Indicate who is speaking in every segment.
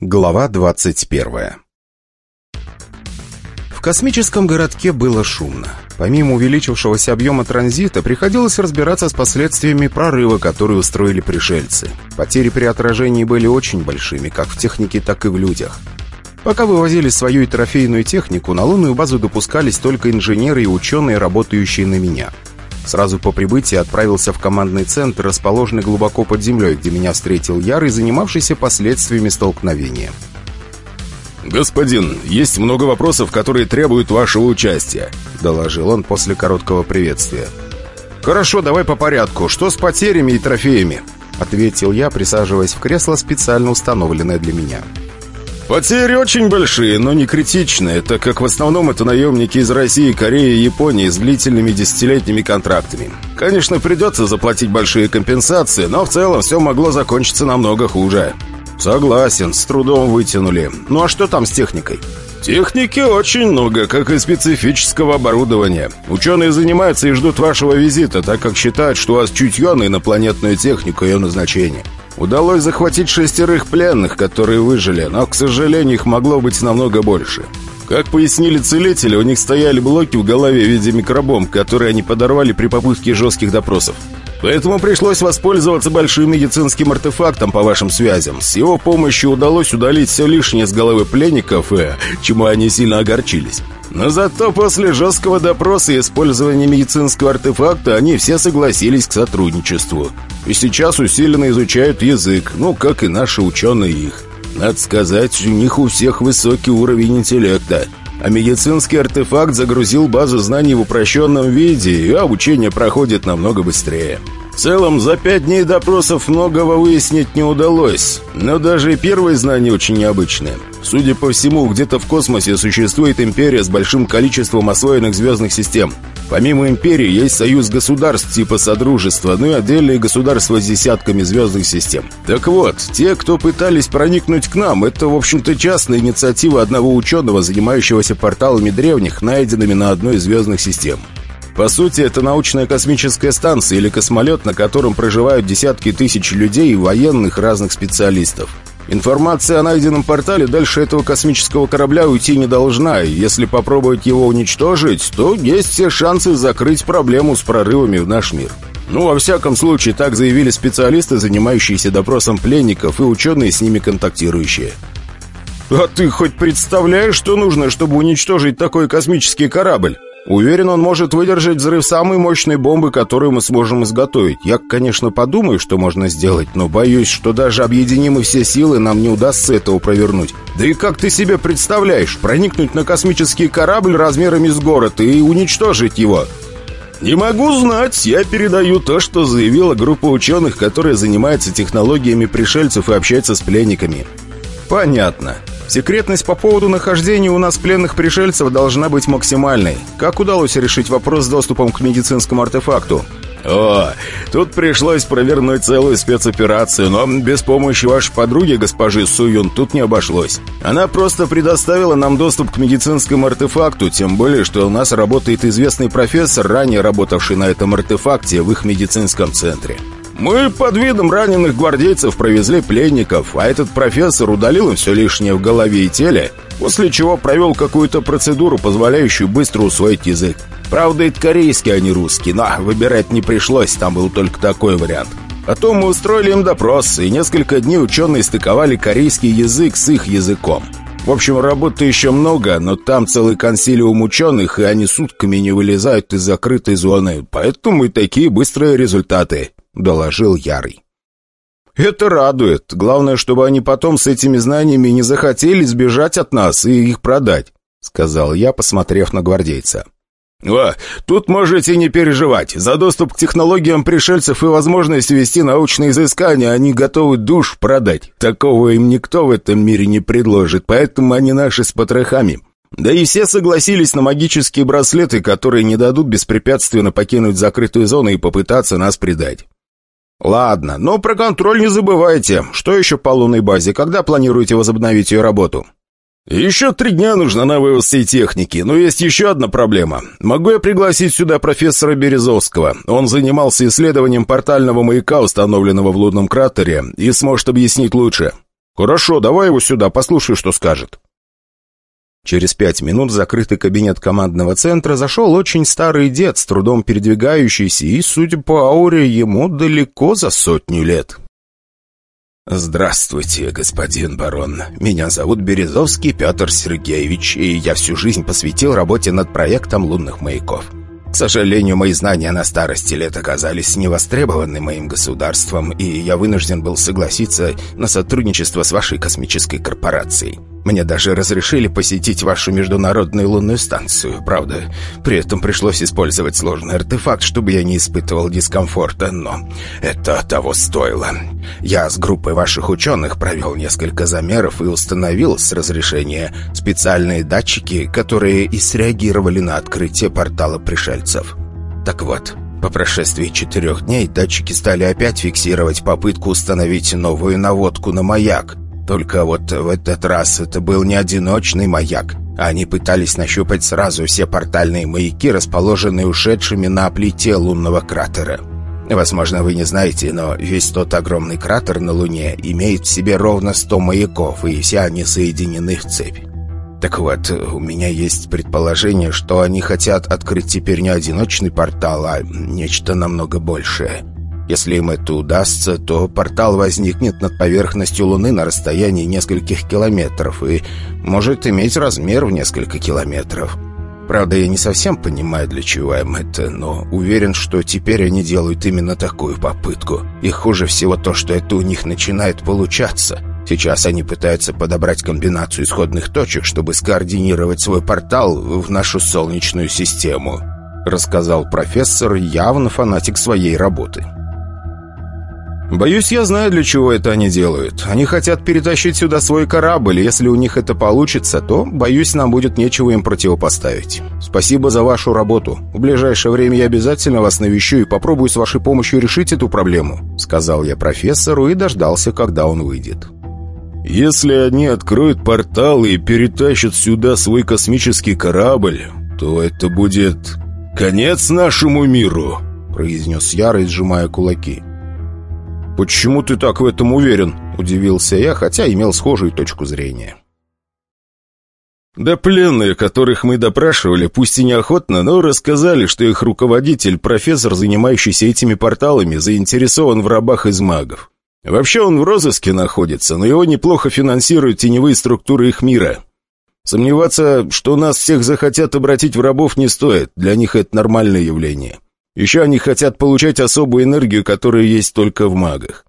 Speaker 1: Глава 21 В космическом городке было шумно. Помимо увеличившегося объема транзита, приходилось разбираться с последствиями прорыва, который устроили пришельцы. Потери при отражении были очень большими, как в технике, так и в людях. Пока вывозили свою и трофейную технику, на лунную базу допускались только инженеры и ученые, работающие на меня – Сразу по прибытии отправился в командный центр, расположенный глубоко под землей, где меня встретил Ярый, занимавшийся последствиями столкновения.
Speaker 2: «Господин, есть много вопросов, которые требуют вашего участия», — доложил он после короткого приветствия.
Speaker 1: «Хорошо, давай по порядку. Что с потерями и трофеями?» — ответил я, присаживаясь в кресло, специально установленное для меня. «Хорошо».
Speaker 2: Потери очень большие, но не критичные, так как в основном это наемники из России, Кореи и Японии с длительными десятилетними контрактами. Конечно, придется заплатить большие компенсации, но в целом все могло закончиться намного хуже.
Speaker 1: Согласен, с трудом вытянули. Ну а что там с техникой?
Speaker 2: Техники очень много, как и специфического оборудования. Ученые занимаются и ждут вашего визита, так как считают, что у вас чутье на инопланетную технику и ее назначение. Удалось захватить шестерых пленных, которые выжили, но, к сожалению, их могло быть намного больше. Как пояснили целители, у них стояли блоки в голове в виде микробомб, которые они подорвали при попытке жестких допросов. Поэтому пришлось воспользоваться большим медицинским артефактом по вашим связям. С его помощью удалось удалить все лишнее с головы пленников, э, чему они сильно огорчились. Но зато после жесткого допроса и использования медицинского артефакта они все согласились к сотрудничеству. И сейчас усиленно изучают язык, ну, как и наши ученые их. Надо сказать, у них у всех высокий уровень интеллекта. А медицинский артефакт загрузил базу знаний в упрощенном виде, и обучение проходит намного быстрее. В целом, за пять дней допросов многого выяснить не удалось, но даже первые знания очень необычные. Судя по всему, где-то в космосе существует империя с большим количеством освоенных звездных систем. Помимо империи есть союз государств типа Содружества, ну и отдельные государства с десятками звездных систем. Так вот, те, кто пытались проникнуть к нам, это, в общем-то, частная инициатива одного ученого, занимающегося порталами древних, найденными на одной из звездных систем. По сути, это научная космическая станция или космолет, на котором проживают десятки тысяч людей и военных разных специалистов. Информация о найденном портале дальше этого космического корабля уйти не должна, и если попробовать его уничтожить, то есть все шансы закрыть проблему с прорывами в наш мир. Ну, во всяком случае, так заявили специалисты, занимающиеся допросом пленников и ученые с ними контактирующие.
Speaker 1: «А ты хоть представляешь, что нужно, чтобы уничтожить такой космический корабль?» Уверен, он может выдержать взрыв самой мощной бомбы, которую мы сможем изготовить. Я, конечно, подумаю, что можно сделать, но боюсь, что даже объединим все силы, нам не удастся этого провернуть. Да и как ты себе представляешь, проникнуть на космический корабль размерами с город и уничтожить его?
Speaker 2: «Не могу знать. Я передаю то, что заявила группа ученых, которая занимается технологиями пришельцев и общается с пленниками».
Speaker 1: «Понятно. Секретность по поводу нахождения у нас пленных пришельцев должна быть максимальной. Как удалось решить вопрос с доступом к медицинскому артефакту?
Speaker 2: О, тут пришлось провернуть целую спецоперацию, но без помощи вашей подруги, госпожи Суюн, тут не обошлось. Она просто предоставила нам доступ к медицинскому артефакту, тем более, что у нас работает известный профессор, ранее работавший на этом артефакте в их медицинском центре. Мы под видом раненых гвардейцев провезли пленников, а этот профессор удалил им все лишнее в голове и теле, после чего провел какую-то процедуру, позволяющую быстро усвоить язык. Правда, это корейский, а не русский, но выбирать не пришлось, там был только такой вариант. Потом мы устроили им допрос, и несколько дней ученые стыковали корейский язык с их языком. В общем, работы еще много, но там целый консилиум ученых, и они сутками не вылезают из закрытой зоны, поэтому и такие быстрые результаты доложил Ярый.
Speaker 1: «Это радует. Главное, чтобы они потом с этими знаниями не захотели сбежать от нас и их продать», — сказал я, посмотрев на гвардейца.
Speaker 2: «О, тут можете не переживать. За доступ к технологиям пришельцев и возможность вести научные изыскания они готовы душ продать. Такого им никто в этом мире не предложит, поэтому они наши с потрохами. Да и все согласились на магические браслеты, которые не дадут беспрепятственно покинуть закрытую зону и попытаться нас предать.
Speaker 1: «Ладно, но про контроль не забывайте. Что еще по лунной базе? Когда планируете возобновить ее работу?»
Speaker 2: «Еще три дня нужно на вывоз всей техники, но есть еще одна проблема. Могу я пригласить сюда профессора Березовского? Он занимался исследованием портального маяка, установленного в лунном кратере, и сможет объяснить лучше». «Хорошо, давай его сюда, послушай, что скажет».
Speaker 1: Через пять минут в закрытый кабинет командного центра зашел очень старый дед, с трудом передвигающийся, и, судя по ауре, ему далеко за сотню лет. «Здравствуйте, господин барон. Меня зовут Березовский Петр Сергеевич, и я всю жизнь посвятил работе над проектом лунных маяков. К сожалению, мои знания на старости лет оказались невостребованы моим государством, и я вынужден был согласиться на сотрудничество с вашей космической корпорацией. Мне даже разрешили посетить вашу международную лунную станцию. Правда, при этом пришлось использовать сложный артефакт, чтобы я не испытывал дискомфорта, но это того стоило. Я с группой ваших ученых провел несколько замеров и установил с разрешения специальные датчики, которые и среагировали на открытие портала пришельцев. Так вот, по прошествии четырех дней датчики стали опять фиксировать попытку установить новую наводку на маяк — только вот в этот раз это был не одиночный маяк. Они пытались нащупать сразу все портальные маяки, расположенные ушедшими на плите лунного кратера. Возможно, вы не знаете, но весь тот огромный кратер на Луне имеет в себе ровно 100 маяков, и все они соединены в цепь. Так вот, у меня есть предположение, что они хотят открыть теперь не одиночный портал, а нечто намного большее. Если им это удастся, то портал возникнет над поверхностью Луны на расстоянии нескольких километров и может иметь размер в несколько километров. Правда, я не совсем понимаю, для чего им это, но уверен, что теперь они делают именно такую попытку. И хуже всего то, что это у них начинает получаться. Сейчас они пытаются подобрать комбинацию исходных точек, чтобы скоординировать свой портал в нашу Солнечную систему», рассказал профессор, явно фанатик своей работы. «Боюсь, я знаю, для чего это они делают. Они хотят перетащить сюда свой корабль, если у них это получится, то, боюсь, нам будет нечего им противопоставить. Спасибо за вашу работу. В ближайшее время я обязательно вас навещу и попробую с вашей помощью решить эту проблему», сказал я профессору и дождался, когда он выйдет.
Speaker 2: «Если они откроют портал и перетащат сюда свой космический корабль, то это будет конец нашему миру», произнес Яра, сжимая кулаки.
Speaker 1: «Почему ты так в этом уверен?» – удивился я, хотя имел схожую точку зрения.
Speaker 2: Да пленные, которых мы допрашивали, пусть и неохотно, но рассказали, что их руководитель, профессор, занимающийся этими порталами, заинтересован в рабах из магов. Вообще он в розыске находится, но его неплохо финансируют теневые структуры их мира. Сомневаться, что нас всех захотят обратить в рабов, не стоит, для них это нормальное явление. Еще они хотят получать особую энергию, которая есть только в магах.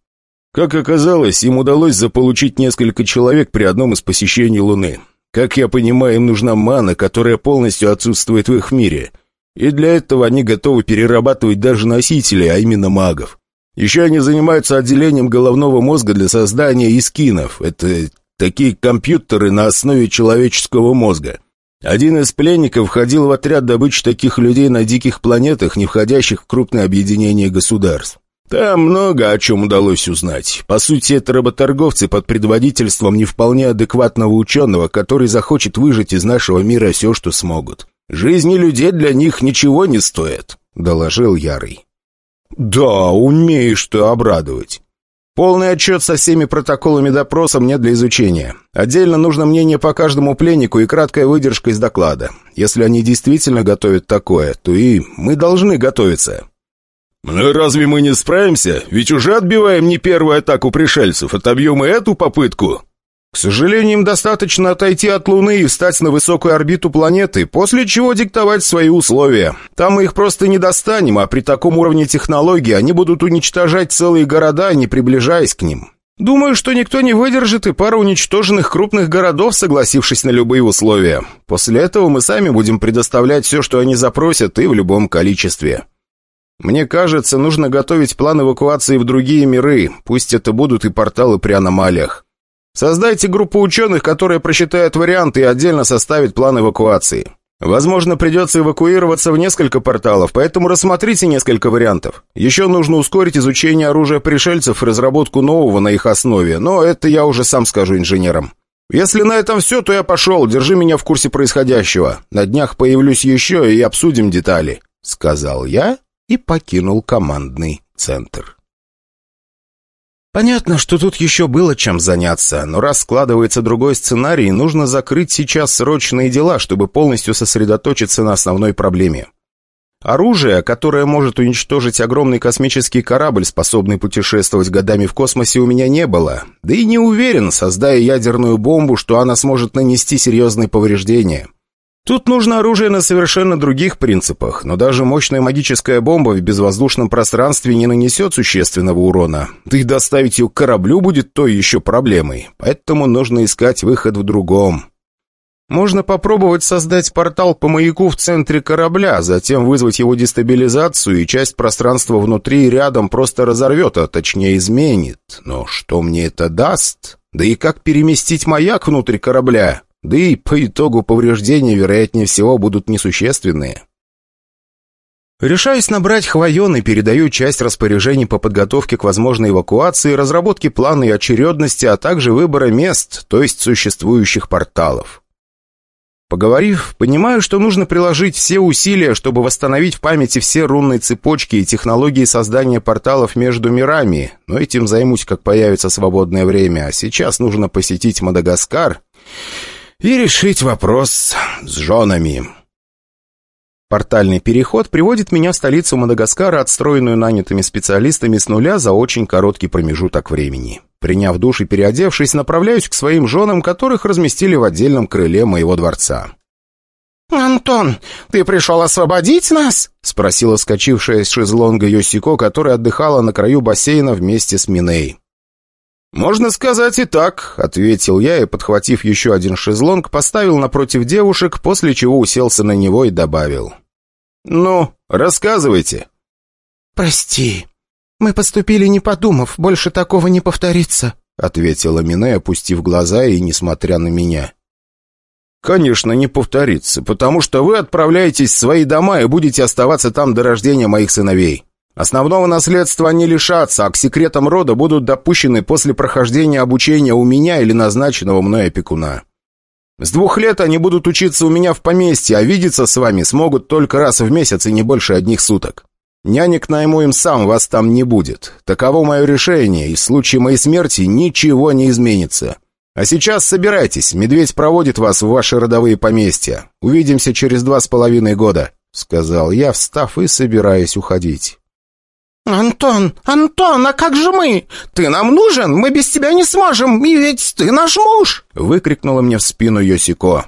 Speaker 2: Как оказалось, им удалось заполучить несколько человек при одном из посещений Луны. Как я понимаю, им нужна мана, которая полностью отсутствует в их мире. И для этого они готовы перерабатывать даже носителей, а именно магов. Еще они занимаются отделением головного мозга для создания искинов. Это такие компьютеры на основе человеческого мозга. Один из пленников входил в отряд добычи таких людей на диких планетах, не входящих в крупное объединение государств. Там много о чем удалось узнать. По сути, это работорговцы под предводительством не вполне адекватного ученого, который захочет выжать из нашего мира все, что смогут. Жизни людей для них ничего не стоят», — доложил Ярый. «Да, умеешь ты обрадовать. Полный отчет со всеми протоколами допроса мне для изучения. Отдельно нужно мнение по каждому пленнику и краткая выдержка из доклада. Если они действительно готовят такое, то и мы должны готовиться». «Ну разве мы не справимся? Ведь уже отбиваем не первую атаку пришельцев. Отобьем и эту попытку».
Speaker 1: К сожалению, им достаточно отойти от Луны и встать на высокую орбиту планеты, после чего диктовать свои условия. Там мы их просто не достанем, а при таком уровне технологий они будут уничтожать целые города, не приближаясь к ним. Думаю, что никто не выдержит и пара уничтоженных крупных городов, согласившись на любые условия. После этого мы сами будем предоставлять все, что они запросят, и в любом количестве. Мне кажется, нужно готовить план эвакуации в другие миры, пусть это будут и порталы при аномалиях. Создайте группу ученых, которая просчитает варианты и отдельно составит план эвакуации. Возможно, придется эвакуироваться в несколько порталов, поэтому рассмотрите несколько вариантов. Еще нужно ускорить изучение оружия пришельцев и разработку нового на их основе, но это я уже сам скажу инженерам. Если на этом все, то я пошел, держи меня в курсе происходящего. На днях появлюсь еще и обсудим детали», — сказал я и покинул командный центр. Понятно, что тут еще было чем заняться, но раз складывается другой сценарий, нужно закрыть сейчас срочные дела, чтобы полностью сосредоточиться на основной проблеме. Оружие, которое может уничтожить огромный космический корабль, способный путешествовать годами в космосе, у меня не было. Да и не уверен, создая ядерную бомбу, что она сможет нанести серьезные повреждения. Тут нужно оружие на совершенно других принципах, но даже мощная магическая бомба в безвоздушном пространстве не нанесет существенного урона. Да и доставить ее к кораблю будет той еще проблемой, поэтому нужно искать выход в другом. Можно попробовать создать портал по маяку в центре корабля, затем вызвать его дестабилизацию, и часть пространства внутри и рядом просто разорвет, а точнее изменит. Но что мне это даст? Да и как переместить маяк внутрь корабля? Да и по итогу повреждения, вероятнее всего, будут несущественные. Решаюсь набрать Хвоен и передаю часть распоряжений по подготовке к возможной эвакуации, разработке плана и очередности, а также выбора мест, то есть существующих порталов. Поговорив, понимаю, что нужно приложить все усилия, чтобы восстановить в памяти все рунные цепочки и технологии создания порталов между мирами, но этим займусь, как появится свободное время, а сейчас нужно посетить Мадагаскар и решить вопрос с женами. Портальный переход приводит меня в столицу Мадагаскара, отстроенную нанятыми специалистами с нуля за очень короткий промежуток времени. Приняв душ и переодевшись, направляюсь к своим женам, которых разместили в отдельном крыле моего дворца.
Speaker 3: «Антон, ты пришел освободить нас?»
Speaker 1: — спросила скачившая с шезлонга Йосико, которая отдыхала на краю бассейна вместе с Миней. «Можно сказать и так», — ответил я и, подхватив еще один шезлонг, поставил напротив девушек, после чего уселся на него и добавил. «Ну, рассказывайте».
Speaker 3: «Прости, мы поступили не подумав, больше такого не повторится», — ответила Мине, опустив глаза и несмотря на меня.
Speaker 1: «Конечно, не повторится, потому что вы отправляетесь в свои дома и будете оставаться там до рождения моих сыновей. Основного наследства они лишатся, а к секретам рода будут допущены после прохождения обучения у меня или назначенного мной опекуна. С двух лет они будут учиться у меня в поместье, а видеться с вами смогут только раз в месяц и не больше одних суток. Нянек найму им сам, вас там не будет. Таково мое решение, и в случае моей смерти ничего не изменится. А сейчас собирайтесь, медведь проводит вас в ваши родовые поместья. Увидимся через два с половиной года», — сказал я, встав и собираясь уходить.
Speaker 3: «Антон, Антон, а как же мы? Ты нам нужен? Мы без тебя не сможем, и ведь ты наш муж!»
Speaker 1: Выкрикнула мне в спину Йосико.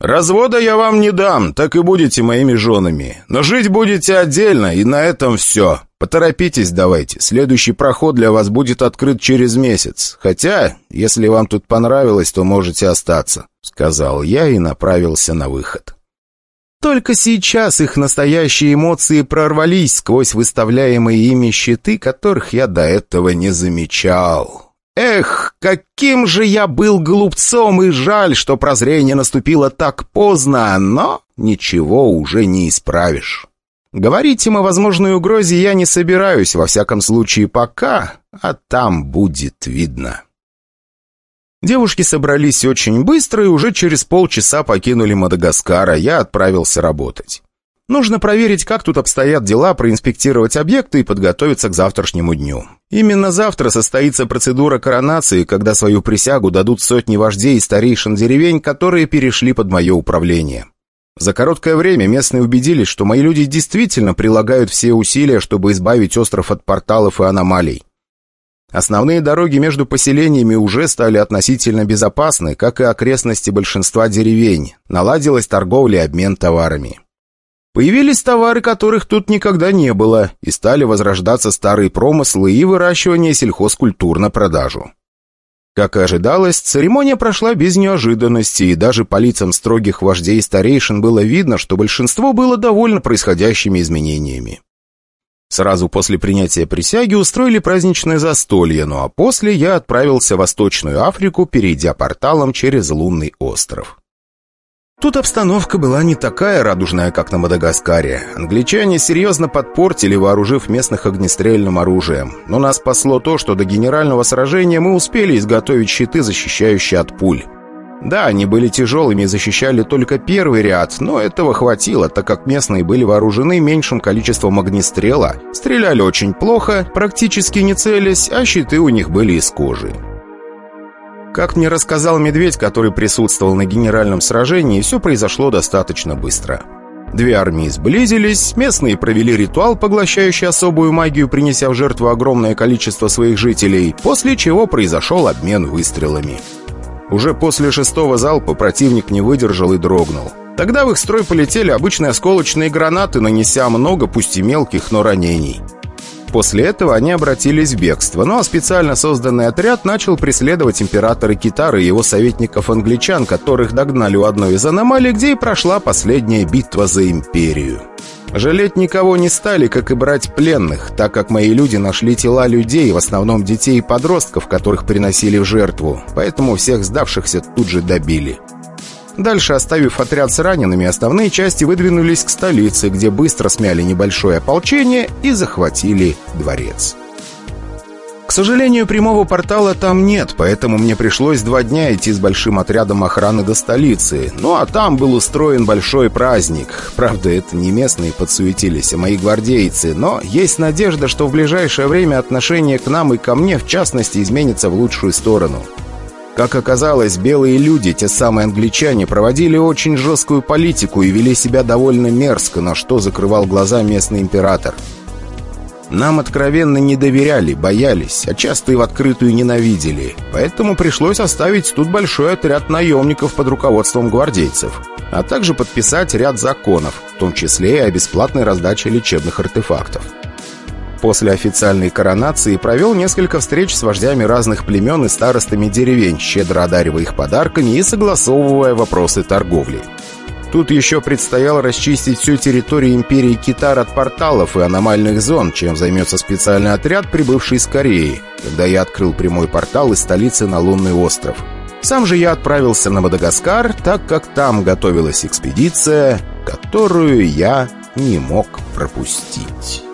Speaker 1: «Развода я вам не дам, так и будете моими женами. Но жить будете отдельно, и на этом все. Поторопитесь давайте, следующий проход для вас будет открыт через месяц. Хотя, если вам тут понравилось, то можете остаться», — сказал я и направился на выход. Только сейчас их настоящие эмоции прорвались сквозь выставляемые ими щиты, которых я до этого не замечал. Эх, каким же я был глупцом, и жаль, что прозрение наступило так поздно, но ничего уже не исправишь. Говорить им о возможной угрозе я не собираюсь, во всяком случае пока, а там будет видно. Девушки собрались очень быстро и уже через полчаса покинули Мадагаскар, а я отправился работать. Нужно проверить, как тут обстоят дела, проинспектировать объекты и подготовиться к завтрашнему дню. Именно завтра состоится процедура коронации, когда свою присягу дадут сотни вождей и старейшин деревень, которые перешли под мое управление. За короткое время местные убедились, что мои люди действительно прилагают все усилия, чтобы избавить остров от порталов и аномалий. Основные дороги между поселениями уже стали относительно безопасны, как и окрестности большинства деревень. Наладилась торговля и обмен товарами. Появились товары, которых тут никогда не было, и стали возрождаться старые промыслы и выращивание сельхозкультур на продажу. Как и ожидалось, церемония прошла без неожиданности, и даже по лицам строгих вождей и старейшин было видно, что большинство было довольно происходящими изменениями. Сразу после принятия присяги устроили праздничное застолье, ну а после я отправился в Восточную Африку, перейдя порталом через лунный остров. Тут обстановка была не такая радужная, как на Мадагаскаре. Англичане серьезно подпортили, вооружив местных огнестрельным оружием. Но нас спасло то, что до генерального сражения мы успели изготовить щиты, защищающие от пуль. Да, они были тяжелыми и защищали только первый ряд, но этого хватило, так как местные были вооружены меньшим количеством огнестрела, стреляли очень плохо, практически не целясь, а щиты у них были из кожи. Как мне рассказал медведь, который присутствовал на генеральном сражении, все произошло достаточно быстро. Две армии сблизились, местные провели ритуал, поглощающий особую магию, принеся в жертву огромное количество своих жителей, после чего произошел обмен выстрелами. Уже после шестого залпа противник не выдержал и дрогнул. Тогда в их строй полетели обычные осколочные гранаты, нанеся много, пусть и мелких, но ранений. После этого они обратились в бегство, а специально созданный отряд начал преследовать императора Китара и его советников-англичан, которых догнали у одной из аномалий, где и прошла последняя битва за империю. Жалеть никого не стали, как и брать пленных, так как мои люди нашли тела людей, в основном детей и подростков, которых приносили в жертву, поэтому всех сдавшихся тут же добили. Дальше, оставив отряд с ранеными, основные части выдвинулись к столице, где быстро смяли небольшое ополчение и захватили дворец. К сожалению, прямого портала там нет, поэтому мне пришлось два дня идти с большим отрядом охраны до столицы. Ну а там был устроен большой праздник. Правда, это не местные подсуетились, а мои гвардейцы, но есть надежда, что в ближайшее время отношение к нам и ко мне, в частности, изменится в лучшую сторону. Как оказалось, белые люди, те самые англичане, проводили очень жесткую политику и вели себя довольно мерзко, на что закрывал глаза местный император. Нам откровенно не доверяли, боялись, а часто и в открытую ненавидели. Поэтому пришлось оставить тут большой отряд наемников под руководством гвардейцев, а также подписать ряд законов, в том числе и о бесплатной раздаче лечебных артефактов. После официальной коронации провел несколько встреч с вождями разных племен и старостами деревень, щедро одаривая их подарками и согласовывая вопросы торговли. Тут еще предстояло расчистить всю территорию империи Китар от порталов и аномальных зон, чем займется специальный отряд, прибывший из Кореи, когда я открыл прямой портал из столицы на лунный остров. Сам же я отправился на Мадагаскар, так как там готовилась экспедиция, которую я не мог пропустить».